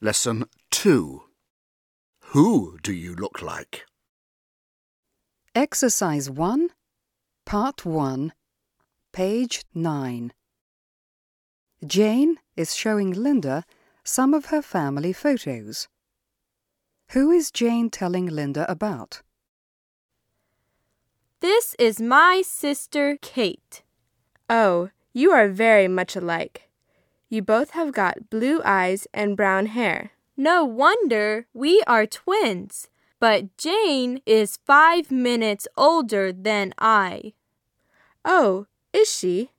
Lesson 2 Who do you look like? Exercise 1, Part 1, page 9. Jane is showing Linda some of her family photos. Who is Jane telling Linda about? This is my sister Kate. Oh, you are very much alike. You both have got blue eyes and brown hair. No wonder we are twins. But Jane is five minutes older than I. Oh, is she?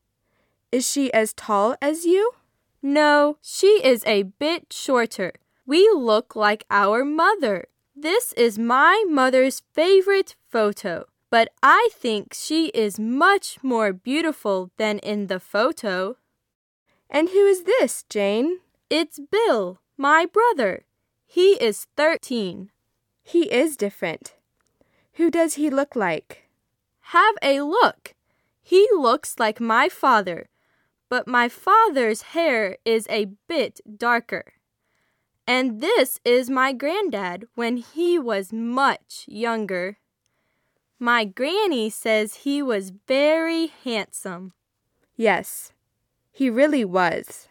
Is she as tall as you? No, she is a bit shorter. We look like our mother. This is my mother's favorite photo, but I think she is much more beautiful than in the photo. And who is this, Jane? It's Bill, my brother. He is 13. He is different. Who does he look like? Have a look. He looks like my father, but my father's hair is a bit darker. And this is my granddad when he was much younger. My granny says he was very handsome. Yes, he really was.